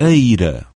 a ira.